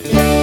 Yeah.